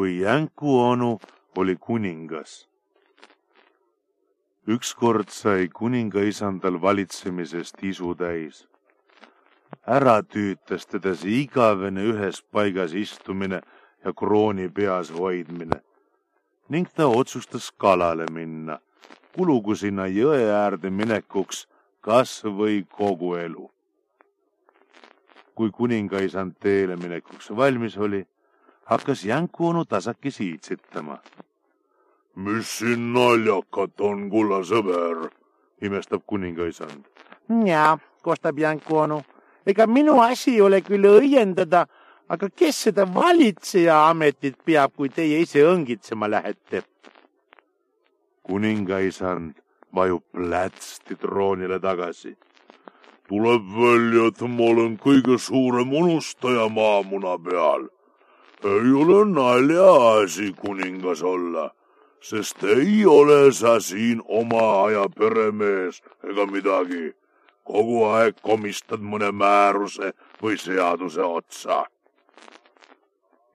kui Jänku onu oli kuningas. ükskord sai kuningaisandal valitsemisest isu täis. ära tüütas teda see igavene ühes paigas istumine ja krooni peas hoidmine ning ta otsustas kalale minna, kulugu sinna jõe äärde minekuks kas või kogu elu. kui kuningaisand teele minekuks valmis oli, hakkas Jänku onu tasakesi iitsitama. mis siin naljakat on, kulla sõber, imestab kuningaisand. ja, kostab Jänku onu, ega minu asi ole küll õiendada aga kes seda valitseja ametit peab, kui teie ise õngitsema lähete? kuningaisand vajub plätsti troonile tagasi. tuleb välja, et ma olen kõige suurem unustaja maamuna peal. Ei ole naljaasi kuningas olla, sest ei ole sa siin oma aja peremees ega midagi. kogu aeg komistad mõne määruse või seaduse otsa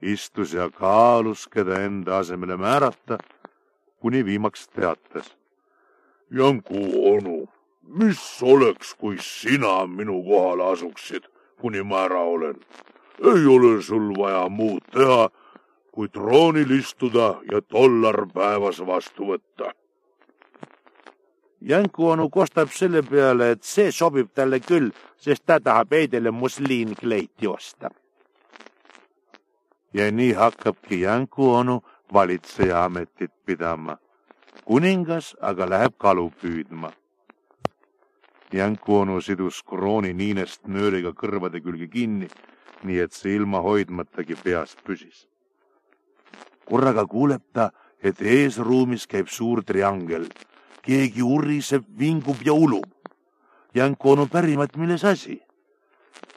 istus ja kaalus, keda enda asemele määrata, kuni viimaks teatas. Janku onu, mis oleks, kui sina minu kohale asuksid, kuni ma ära olen? Ei ole sul vaja muud teha, kui troonil istuda ja dollar päevas vastu võtta. Janku onu kostab selle peale, et see sobib talle küll, sest ta tahab Heidele musliinkleiti osta ja nii hakkabki Janku onu valitseja ametit pidama. kuningas aga läheb kalu püüdma. Janku onu sidus krooni niinest nööriga kõrvade külge kinni, nii et see ilma hoidmatagi peas püsis. korraga kuuleb ta, et eesruumis käib suur triangel. keegi uriseb, vingub ja ulub. Janku onu pärib, et milles asi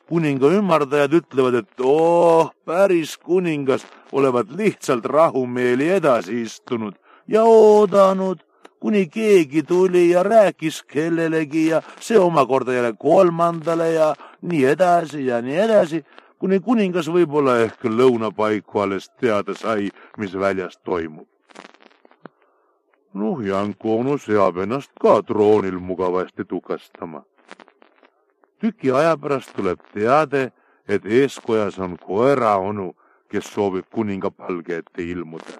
kuninga ümardajad ütlevad, et oh, päris kuningas olevat lihtsalt rahumeeli edasi istunud ja oodanud, kuni keegi tuli ja rääkis kellelegi ja see omakorda jälle kolmandale ja nii edasi ja nii edasi, kuni kuningas võib-olla ehk lõunapaiku alles teada sai, mis väljas toimub. noh, Janku onu seab ennast ka troonil mugavasti tukastama tüki aja pärast tuleb teade, et eeskojas on koeraonu, kes soovib kuninga palge ette ilmuda.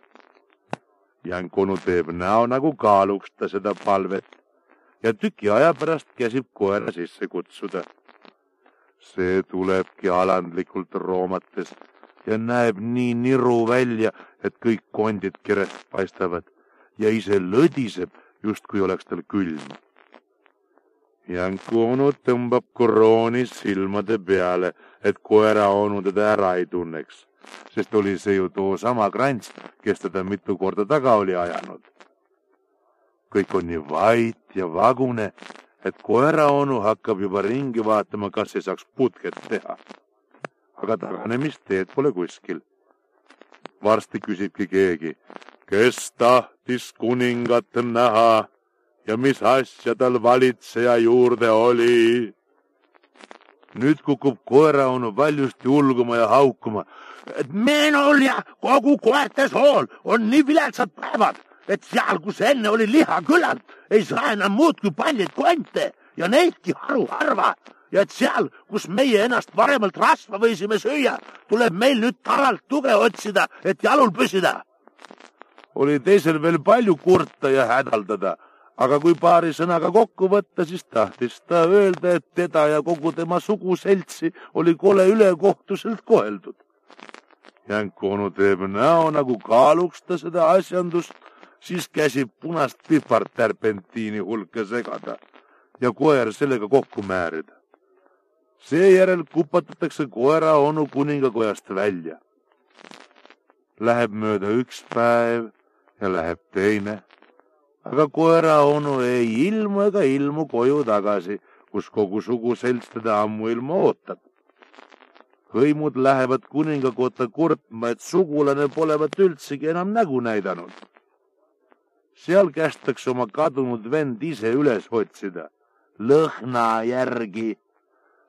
Jankonu teeb näo, nagu kaaluks ta seda palvet ja tüki aja pärast käsib koera sisse kutsuda. See tulebki alandlikult roomates ja näeb nii niru välja, et kõik kondid kerest paistavad ja ise lõdiseb, justkui oleks tal külm Janku onu tõmbab krooni silmade peale, et koera onu teda ära ei tunneks, sest oli see ju too sama krants, kes teda mitu korda taga oli ajanud. kõik on nii vait ja vagune, et koera onu hakkab juba ringi vaatama, kas ei saaks putket teha. aga taganemisteed pole kuskil. varsti küsibki keegi, kes tahtis kuningat näha ja mis asja tal valitseja juurde oli. nüüd kukub koeraonu valjusti ulguma ja haukuma. et minul ja kogu koerte sool on nii viletsad päevad, et seal, kus enne oli liha küllalt, ei saa enam muud kui paljud konte ja neidki haruharva ja et seal, kus meie ennast varemalt rasva võisime süüa, tuleb meil nüüd taralt tuge otsida, et jalul püsida. oli teisel veel palju kurta ja hädaldada aga kui paari sõnaga kokku võtta, siis tahtis ta öelda, et teda ja kogu tema suguseltsi oli kole ülekohtuselt koheldud. Jänku onu teeb näo, nagu kaaluks ta seda asjandust, siis käsib punast pihvart terpentiini hulka segada ja koer sellega kokku määrida. seejärel kupatatakse koera onu kuningakojast välja. Läheb mööda üks päev ja läheb teine aga koera onu ei ilmu ega ilmu koju tagasi, kus kogu suguselts teda ammuilma ootab. hõimud lähevad kuningakotta kurtma, et sugulane polevat üldsegi enam nägu näidanud. Seal kästakse oma kadunud vend ise üles otsida, lõhna järgi,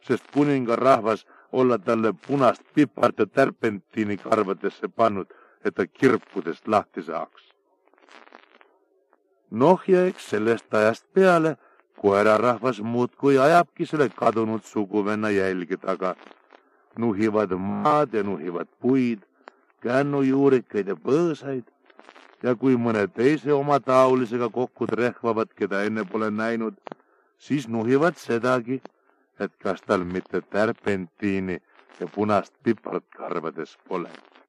sest kuningarahvas olla talle punast pipart ja tärpentiini karvadesse pannud et ta kirpudest lahti saaks. noh, ja eks sellest ajast peale koerarahvas muudkui ajabki selle kadunud suguvenna jälge taga. nuhivad maad ja nuhivad puid, kännujuurikaid ja põõsaid ja kui mõne teise omataolisega kokku trehvavad, keda enne pole näinud, siis nuhivad sedagi, et kas tal mitte tärpentiini ja punast pipart karvades pole